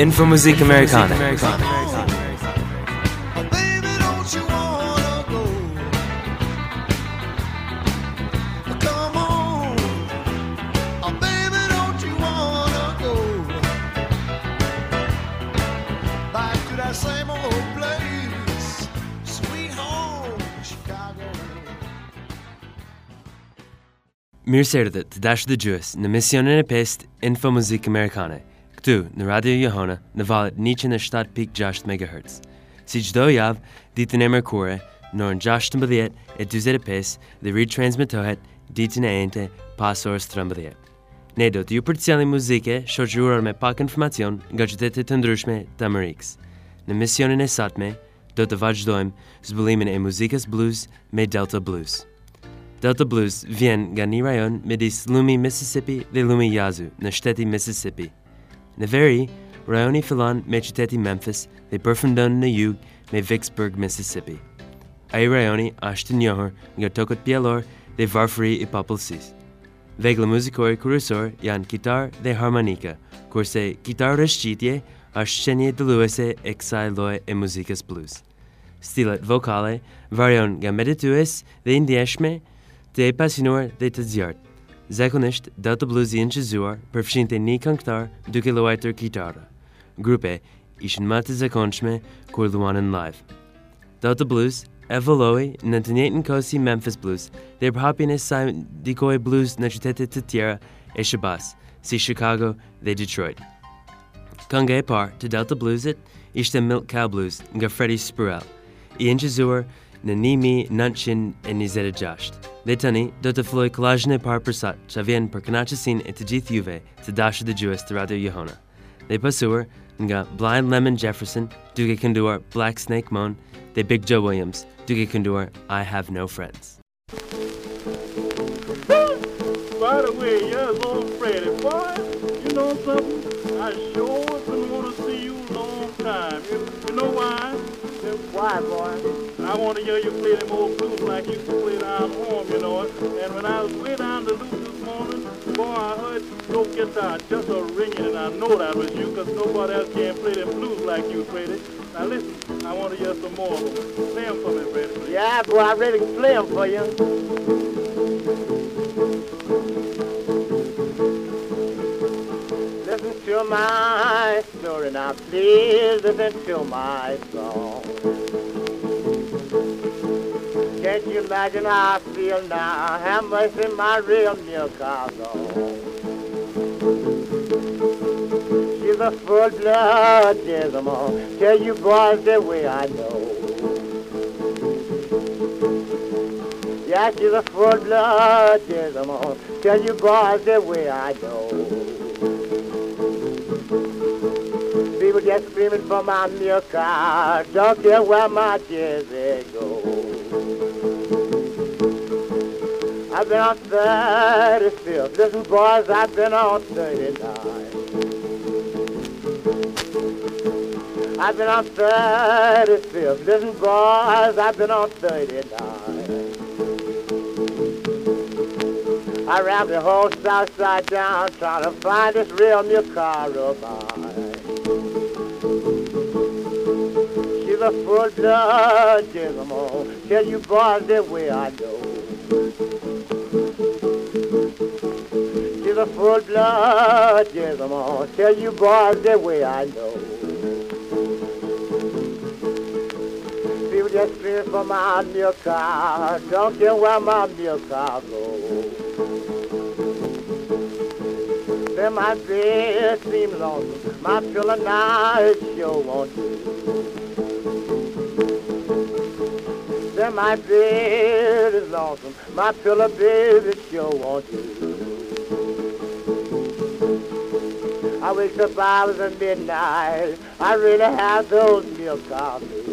Infomusik Americana. Baby, don't you wanna go? Come on, oh, baby, don't you wanna go back to that same old place, sweet home, Chicago? Mir serde te dash de juice na missione pest Infomusik Americana. këtu në Radio Johana në valet 107.6 MHz. Si çdo javë, ditën e mërkure, në orën 16 e 25 dhe ritransmitohet ditën e ente pas orës 13. Ne do të ju përcjellim muzike shoqëruar me pak informacion nga qytetet të ndryshme të Amerikës. Në misionin e satme, do të vazhdojmë zbulimin e muzikës blues me Delta Blues. Delta Blues vjen nga një rajon midis Lumi, Mississippi dhe Lumi Yazoo në shteti Mississippi. Në veri, rajoni fillan me qyteti Memphis dhe përfundon në jug me Vicksburg, Mississippi. Ai rajoni është i njohur nga tokët pjellor dhe varfëri i papullsisë. Vegla muzikore kryesor janë kitar dhe harmonika, kurse kitar rëshqitje është shenje dëlluese e kësaj lloje e muzikës blues. Stilet vokale varion nga meditues dhe indjeshme, të e pasinuar dhe të zjartë. Zakonisht, Delta bluzi në qëzuar përfshin të një këngëtar duke luajtër kitarë. Grupe ishin më të zakonshme kur luanën live. Delta blues evoluoi në të njëjtën kohë Memphis Blues dhe përhapjen e saj dikoi blues në qytetet të tjera e shëbas, si Chicago dhe Detroit. Kënga e parë të Delta Bluesit ishte Milk Cow Blues nga Freddie Spurrell, i inqizuar na nimi nanchin e nizeta jasht. De tani, do te floi kolajne par persat, chavien per kanachasin et tajith juve, to dasha de Jewis to Radio Jehona. De pasur, nga Blind Lemon Jefferson, duge kandur Black Snake Moan, de Big Joe Williams, duge kandur I Have No Friends. By the way, yes, old Freddy, boy, you know something? I sure been want to see you a long time. You, you know why? Why, boy? I want to hear you play them old blues like you used to play down home, you know. And when I was way down to Luke this morning, boy, I heard your guitar just a ringing, and I know that was you, 'cause nobody else can play them blues like you played it. Now listen, I want to hear some more of them. Play them for me, Freddy, please. Yeah, boy, I really can play 'em for you. Listen to my story now, please listen to my song. Can't you imagine how I feel now? How much in my real Chicago? She's a full-blood Dismal. Tell you boys the way I know. Yeah, she's a full-blood Dismal. Tell you boys the way I know. People just screaming for my milk cow. Don't care where my Jersey go. I've been on 35th. Listen, boys, I've been on 39. I've been on 35th. Listen, boys, I've been on 39. I ran the whole south side down trying to find this real new car of mine. She's a full-blood gizmo. Tell you boys the way I know. A full-blood gizmo. Tell you boys the way I know. People just screaming for my milk car. Don't care where my milk car goes. Then my bed seems lonesome. My pillow now it sure won't do. Then my bed is lonesome. My pillow baby sure won't do. I wake up hours at midnight. I really have those milk coffees.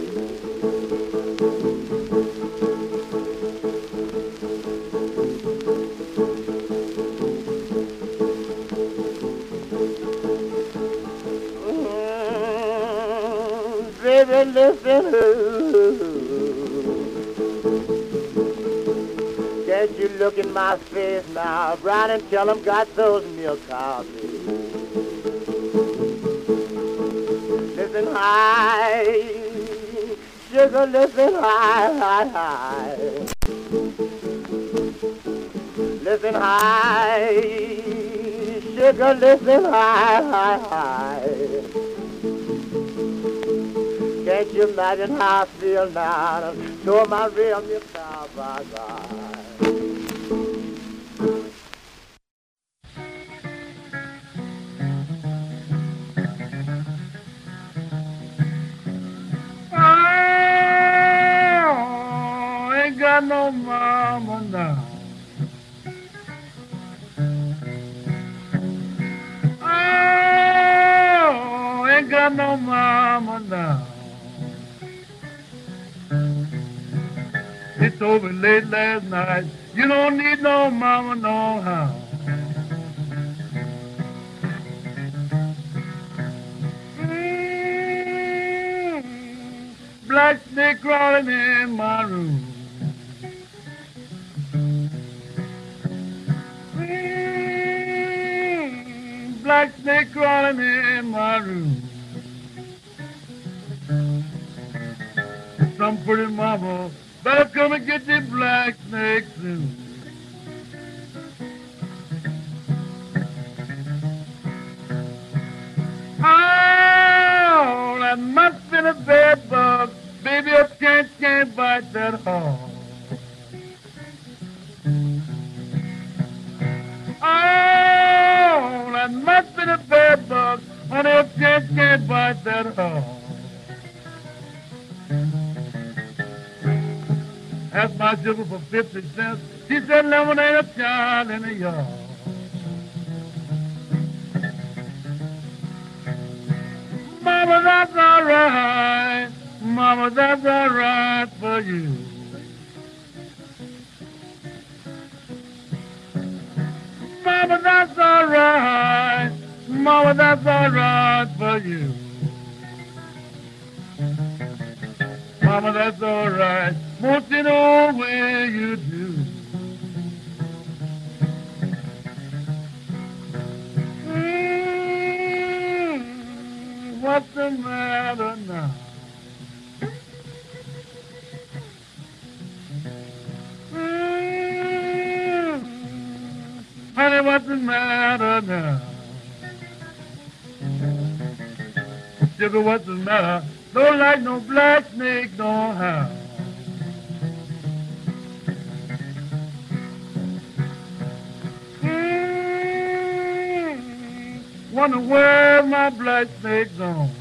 Mm, Baby, listen. Can't you look in my face now, Brian, and tell 'em got those milk coffees. Listen high. Sugar, listen high, high, high. Listen high. Sugar, listen high, high, high. Can't you imagine how I feel now? So my real cow, bye bye. Got no mama now. Oh, ain't got no mama now. It's over late last night. You don't need no mama no how. Mm, Black snake crawling in my room. Black snake crawling in my room. Some pretty mama better come and get the black snake soon. Oh, that must been a bed bug. Baby, I can't, can't bite that hard. Bite that hard. Oh. Asked my sugar for 50 cents. She said, lemonade a child in the yard. Mama, that's all right. Mama, that's all right for you. Mama, that's all right. Mama, that's all right for you. Mama, that's all right. Won't you know where you do? Mm, what's the matter now? Mm, honey, what's the matter now? Sugar, what's the matter? Don't like no black snake, no how. Mm, wonder where my black snake gone.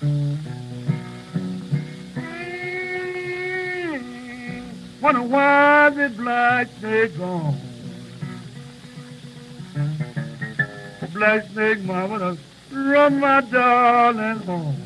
Mm, wonder why the black snake gone. Black snake mama run my darling home.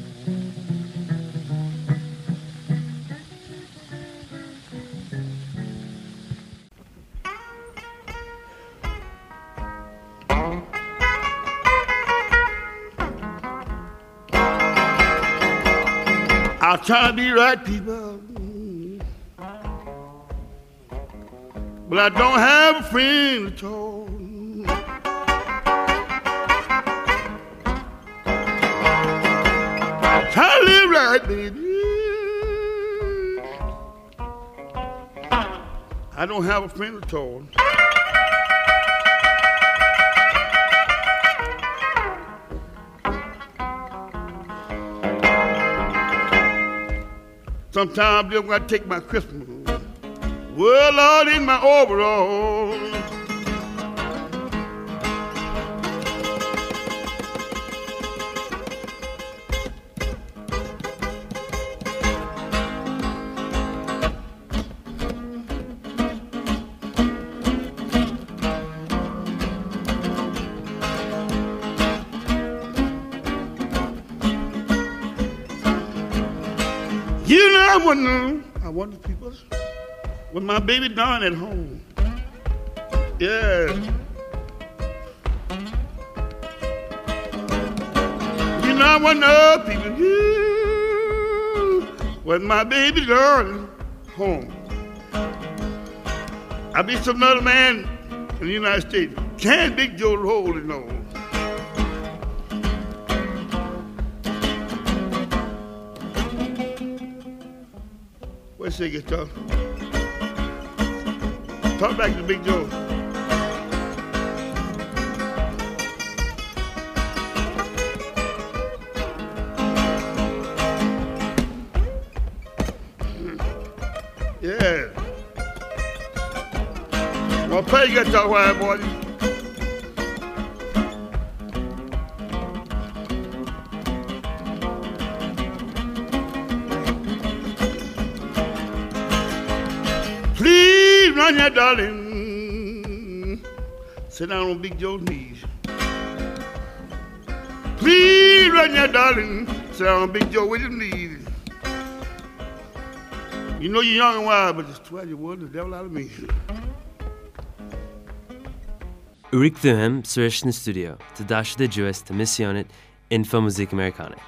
I'll try to be right, people. But I don't have a friend at all. To live right, baby. I don't have a friend at all. Sometimes just when I take my Christmas, well, Lord, in my overall. Know, I wonder, people, when my baby Dawn at home. Yeah. You know, I wonder, people, you, when my baby Dawn home. I be some other man in the United States. Can't Big Joe it on. Where's the guitar? Talk back to Big Joe. Yeah. Well, play guitar, white boy. Your darling. Sit down on Big Joe's knees. Please run your darling. Sit down on Big Joe with his knees. You know you're young and wild, but it's 12 year old, the devil out of me. Urik Thuhem, Surish in studio, to Dash de Juis, to Missionet, Info Musik Americane.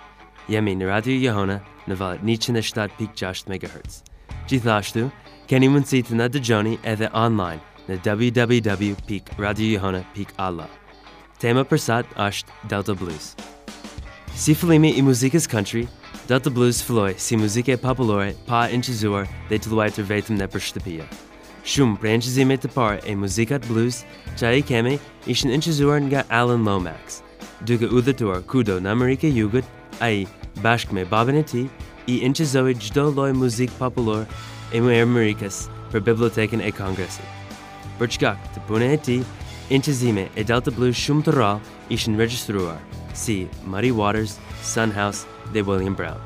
Yemi Radio Jehona, na valet Nietzsche Peak Josh megahertz. Keni mundësi të na dëgjoni edhe online në www.radiojohana.alla. Tema për sat është Delta Blues. Si fillimi i muzikës country, Delta Blues filloi si muzikë popullore pa inqizuar dhe të luajtur vetëm nëpër shtëpi. Shumë prej inqizimet të parë e muzikat blues që ai kemi ishin inqizuar nga Alan Lomax, duke udhëtuar kudo në Amerikë Jugut, ai bashkë me babën e tij i inqizoi çdo lloj muzikë popullore e Amerikës për Bibliotekën e Kongresit. Për çkak të punën e tij, inqizime e Delta Blues shumë të rrallë ishin regjistruar, si Muddy Waters, Sun House dhe William Brown.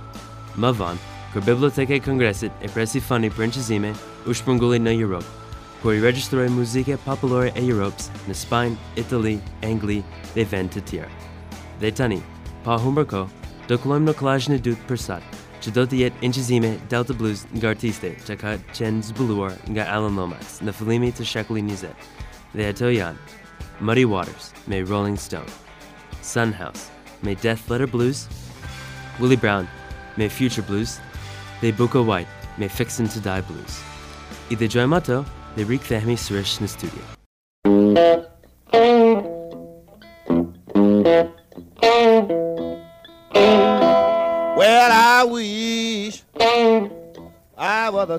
Më vonë, kur Biblioteka e Kongresit e presi fondi për inqizime, u shpërngulli në Europë, kur i regjistroi muzike popullore e Europës në Spanjë, Itali, Angli dhe vend të tjerë. Dhe tani, pa humbër do këllojmë në kolazhin e dytë për sot, që do të Delta Blues nga artiste që ka qenë zbuluar nga Alan Lomax 20. Dhe ato janë Muddy Waters May Rolling Stone, Sun House me Death Letter Blues, Willie Brown May Future Blues dhe Bukka White May Fixin' to Die Blues. I dhe gjojmë ato dhe rikthehemi sërish në studio.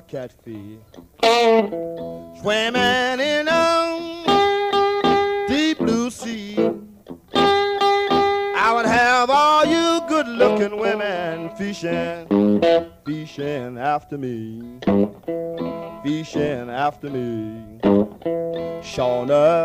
Catfish swimming in a deep blue sea. I would have all you good-looking women fishing, fishing after me, fishing after me. Shauna.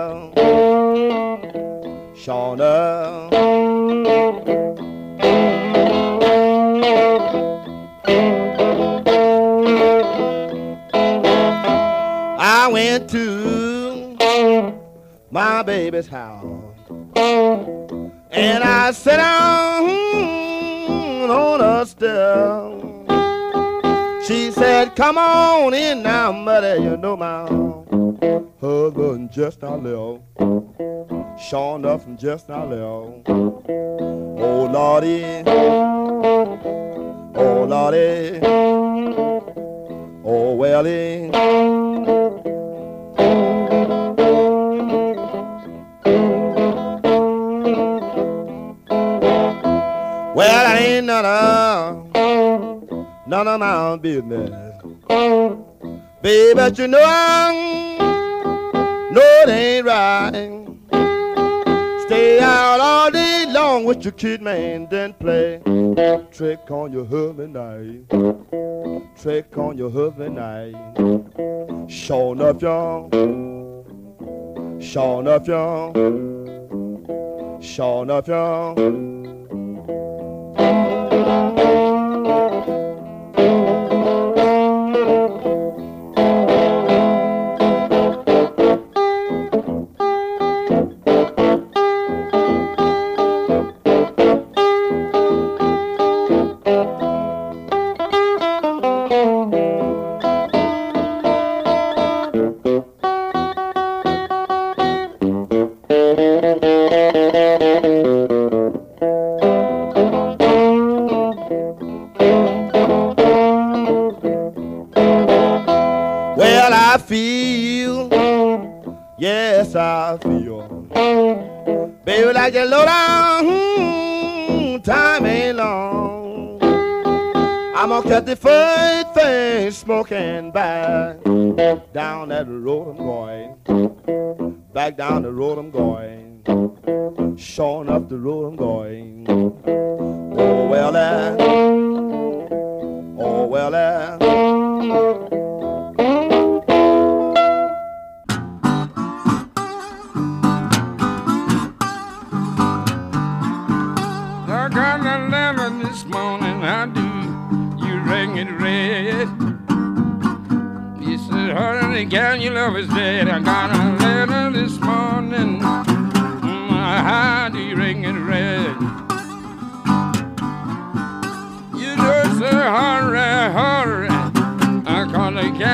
My baby's house and I sit down on a step. She said, Come on in now, mother. You know my husband just now left. Sure enough, just now left. Oh, Lordy. Oh, Lordy. Oh, Welly. None of, none of my business. Baby, but you know I know it ain't right. Stay out all day long with your kid, man, then play trick on your husband night. Trick on your husband night. Sure enough, y'all. Sure enough, y'all. Sure enough, y'all.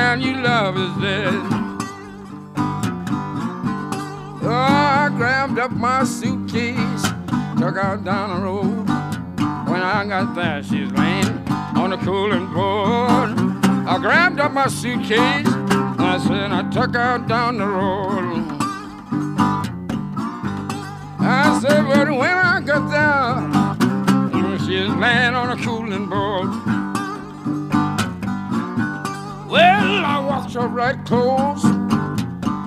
Gal, your love is dead. Oh, I grabbed up my suitcase, took out down the road. When I got there, she's laying on the cooling board. I grabbed up my suitcase, I said I took her down the road. I said, but when I got there, she's laying on a cooling board. Well, I walked her right close,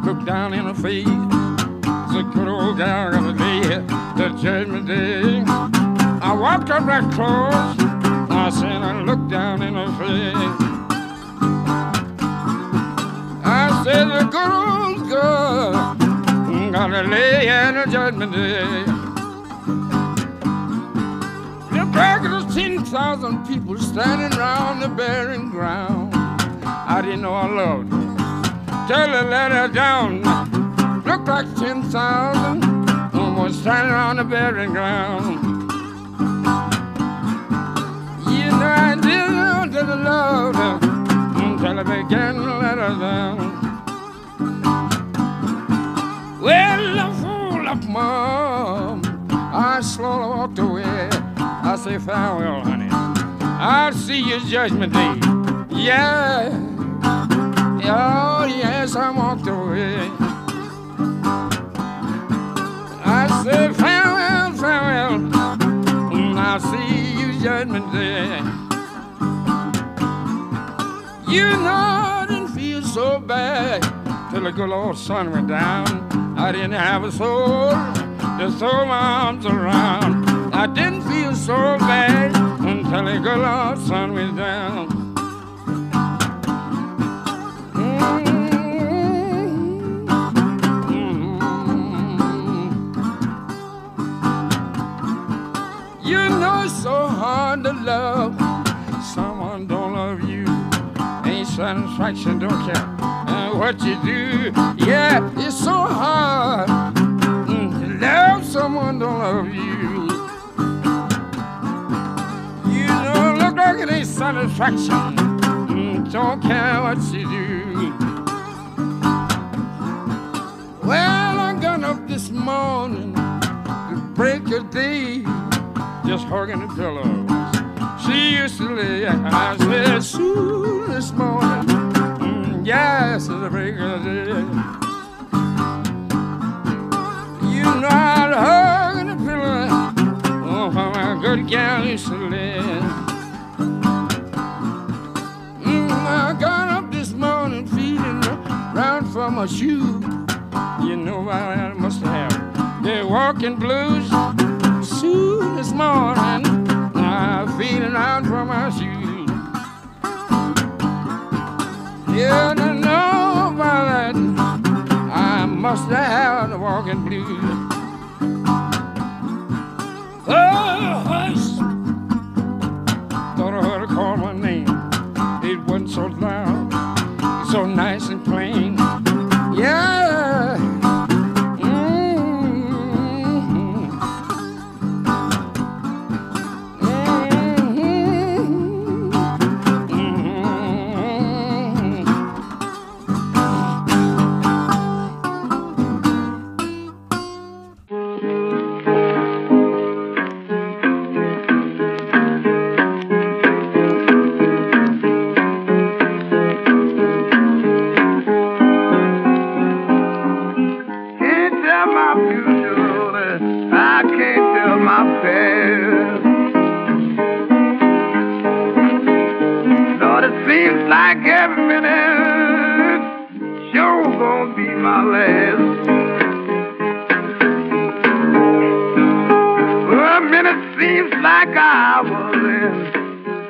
looked down in her face. The good old gal gonna lay the judgment day. I walked up right close. I said I looked down in her face. I said the good old girl gonna lay in the judgment day. Look back at the ten thousand people standing round the barren ground. I didn't know I loved her. Tell her let her down. Look like ten thousand Almost standing on the barren ground. You know I didn't know that I loved her until I began to let her down. Well, I'm full of mom. I slowly walked away. I say farewell, honey. I'll see you judgment day. Yeah. Oh, yes, I walked away. I said, farewell, farewell. and I'll see you judgment day. You know I didn't feel so bad till the good old sun went down. I didn't have a soul to throw my arms around. I didn't feel so bad until the good old sun went down. You know it's so hard to love someone don't love you. Ain't satisfaction, don't care uh, what you do. Yeah, it's so hard to love someone don't love you. You know, look like it ain't satisfaction. Mm, don't care what you do. Well, I got up this morning to break a day, just hugging the pillows. She used to lay, I said, soon this morning, mm, yes, it's a break of day. You know I'd hug the pillow, oh, how my good gal used to lay. Mm, I got up this morning feeling round for my shoe. You know I must have the walking blues. This morning, I'm feeling out for my shoes. Yeah, I know about that. I must have the walking blues. Like hours, and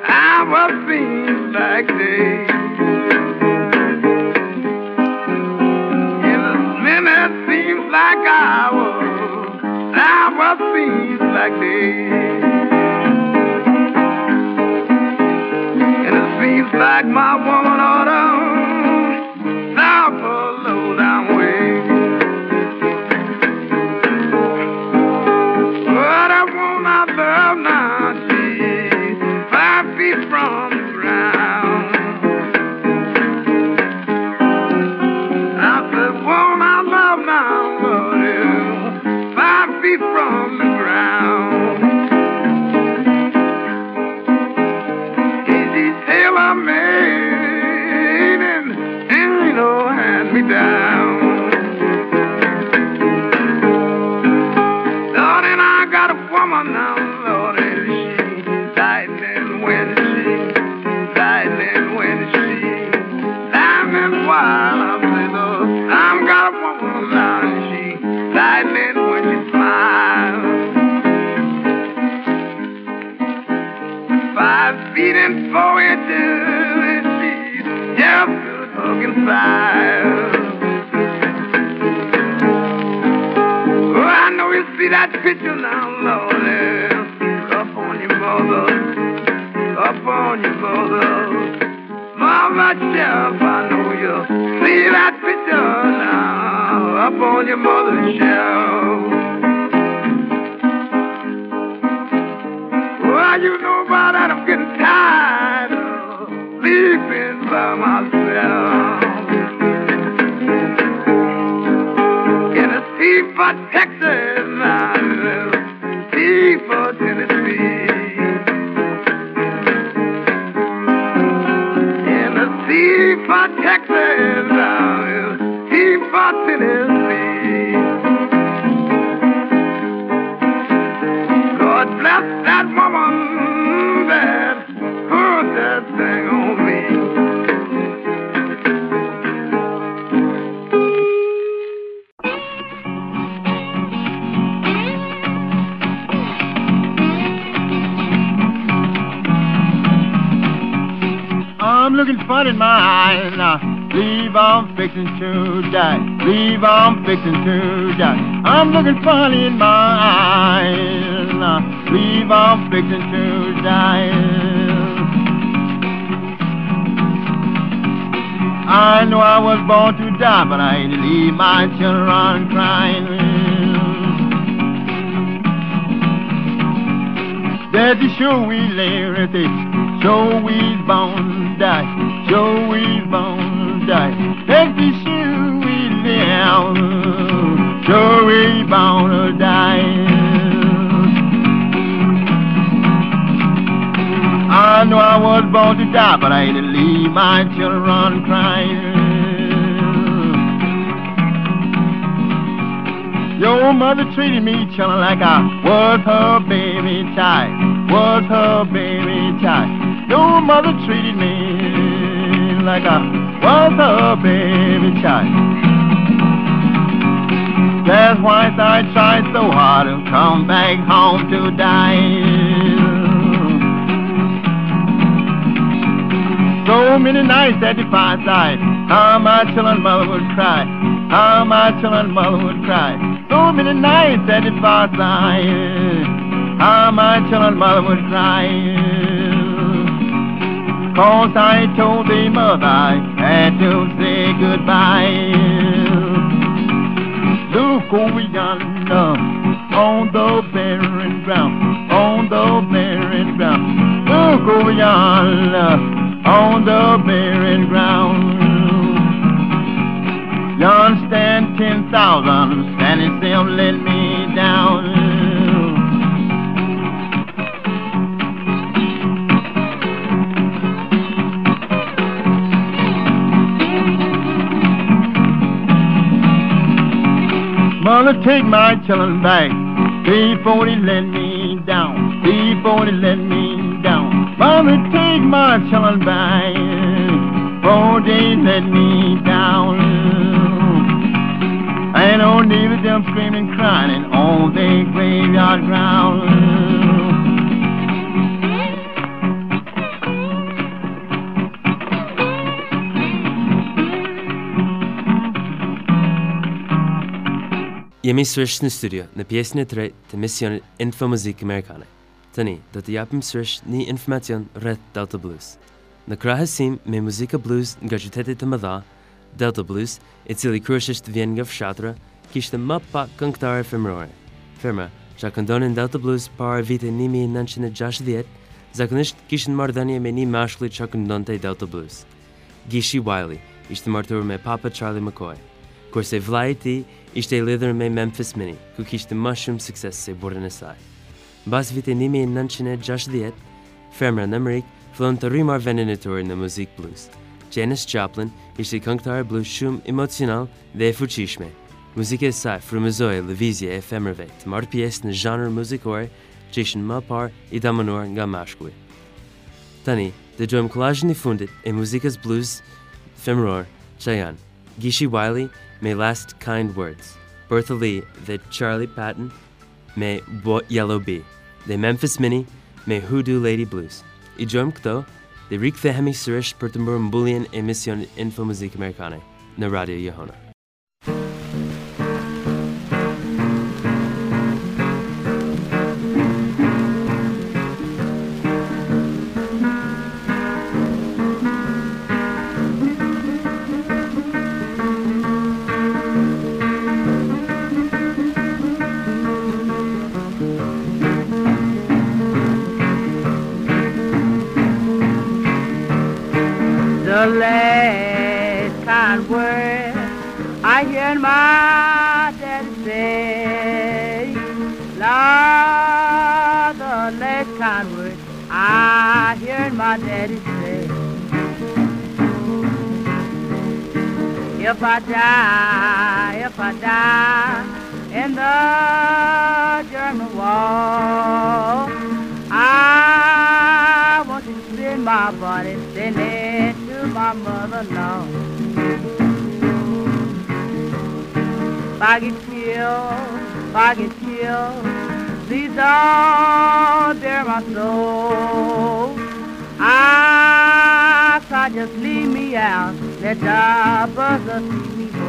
hours seems like days. And a minute seems like hours, hours seems like days. And it seems like my woman eyes now. Believe I'm fixing to die. Believe I'm fixing to die. I'm looking funny in my eyes. Believe I'm fixing to die. I know I was born to die, but I ain't leave my children crying. That the show we live it, show we born to die, show we born to die. That the show we live, show we born to die. I know I was born to die, but I ain't to leave my children crying. Your mother treated me, children, like I was her baby child, was her baby child. Your mother treated me like I was her baby child. That's why I tried so hard to come back home to die. So many nights at the fireside, how my children mother would cry, how my children mother would cry. So many nights at the fireside, how my children mother would cry. Cause I told mother I had to say goodbye. Look over yonder on the barren ground, on the barren ground. Look over yonder on the barren ground. Yon stand ten thousand, standing still let me Mother, take my children back before they let me down, before they let me down. Mother, take my children back before they let me down. neighbors them screaming and crying on their graveyard ground. Jemi sërish në studio në pjesën e tretë të misionit Info Muzikë Amerikane. Tani, do të japim sërish një informacion rreth Delta Blues. Në krahësim me muzika blues nga qytetet të mëdha, Delta Blues, i cili kryesisht vjen nga fshatra, kishte më pak këngëtare femërore. Firma, që këndonin Delta Blues para vitit 1960, zakonisht kishin marrëdhënie me një mashkull që këndonte Delta Blues. Gishi Wiley ishte martuar me Papa Charlie McCoy, kurse vllai i tij ishte i lidhur me Memphis Mini, ku kishte më shumë sukses se burrin e saj. Mbas vitit 1960, femra në Amerikë fillon të rrimar vendin e tyre në muzikë blues. Janis Joplin ishte këngëtare blues shumë emocional dhe e fuqishme. Muzika e saj frymëzoi lëvizje e femrave të marrë pjesë në zhanër muzikore që ishin më parë i damanuar nga mashkuj. Tani, dëgjojmë kollazhin i fundit e muzikës blues femëror që janë Gishi Wiley may last kind words. Bertha Lee, the Charlie Patton, may Bo- Yellow Bee. The Memphis Minnie, may Hoodoo Lady Blues. I drum kto, the Rik the Hemi Surish Pertumbur Mbulian Emission Info Music Americane, na Radio Jehona. The last kind word I hear my daddy say. Lord, the last kind word I hear my daddy say. If I die, if I die in the German wall, I want to send my body sending to my get killed, if I get killed, please don't bear my soul. I ah, cry, just leave me out, let the buzzer see me go.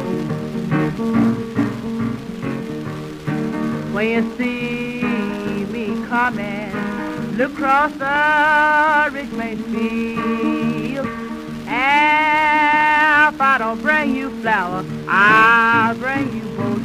When you see me coming, look across the Richmond field. And if I don't bring you flowers, I'll bring you roses.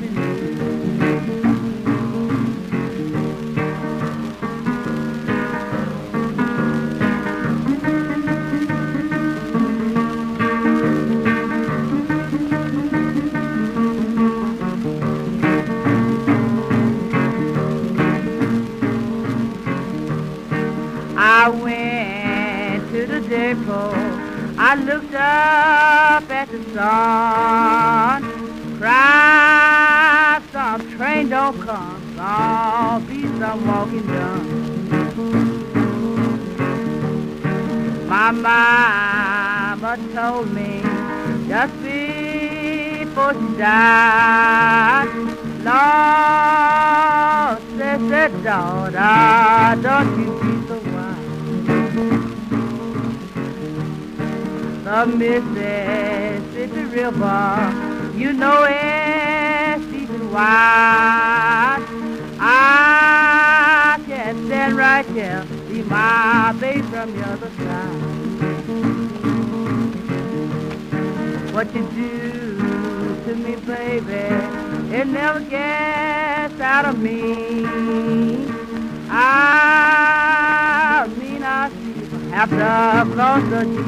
What you do to me, baby, it never gets out of me. I mean, I see have to cross the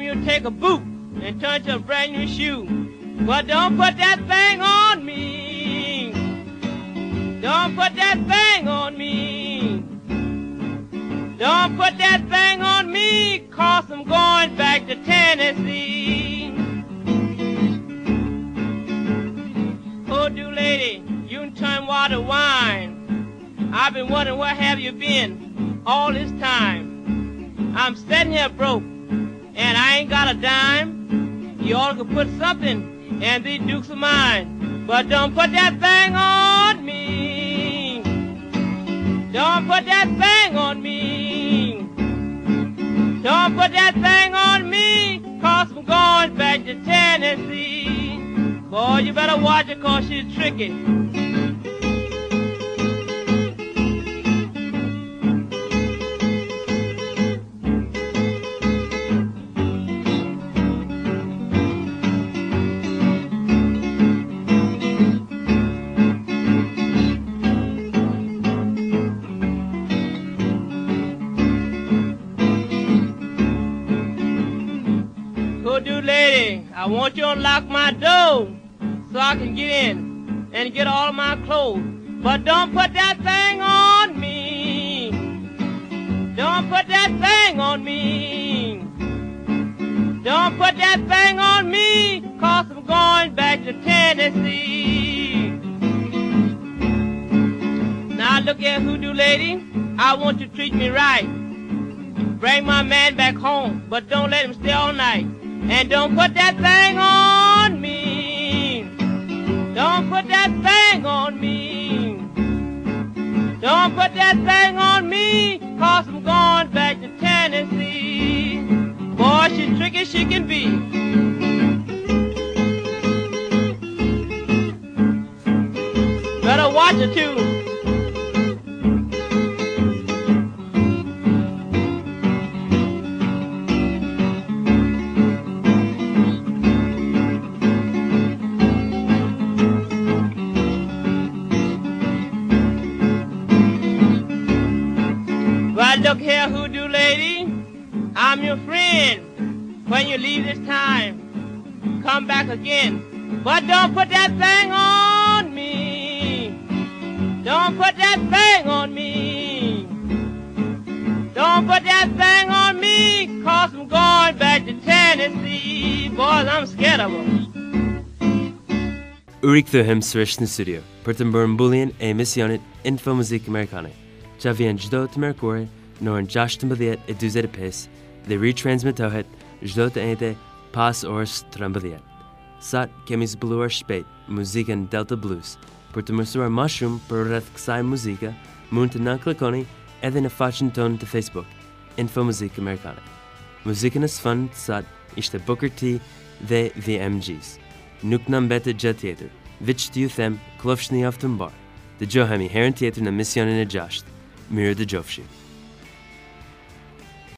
you take a boot and turn to a brand new shoe. But don't put that thing on me. Don't put that thing on me. Don't put that thing on me, cause I'm going back to Tennessee. Oh, do lady, you turn water wine. I've been wondering where have you been all this time. I'm sitting here broke, and I ain't got a dime. You all could put something in these dukes of mine, but don't put that thing on me. Don't put that thing on me. Don't put that thing on me, cause I'm going back to Tennessee. Boy, you better watch her cause she's tricky. I want you to unlock my door so I can get in and get all of my clothes. But don't put that thing on me. Don't put that thing on me. Don't put that thing on me, cause I'm going back to Tennessee. Now look here, hoodoo lady, I want you to treat me right. Bring my man back home, but don't let him stay all night. And don't put that thing on me. Don't put that thing on me. Don't put that thing on me, cause I'm going back to Tennessee. Boy, she tricky she can be. Better watch her too. Well, look here, hoodoo lady. I'm your friend. When you leave this time, come back again. But don't put that thing on me. Don't put that thing on me. Don't put that thing on me, cause I'm going back to Tennessee. Boys, I'm scared of them. Urik swish na studio, Pertin Burn Bullion e missionit Info Muzikë Amerikane. Javian Jdo te në orën 16:45 dhe ritransmetohet çdo të njëjtë pas orës 13. Sot kemi zbuluar shpejt muzikën Delta Blues. Për të mësuar më shumë për rreth kësaj muzika, mund të na klikoni edhe në faqen tonë të Facebook, Info Muzikë Amerikane. Muzikën e fund të sot ishte Booker T dhe The MGs. Nuk në mbetë gjë tjetër, veç të ju them, klofsh një aftë mbarë. Dëgjohemi herën tjetër në misionin e gjashtë. Mirë dëgjofshim.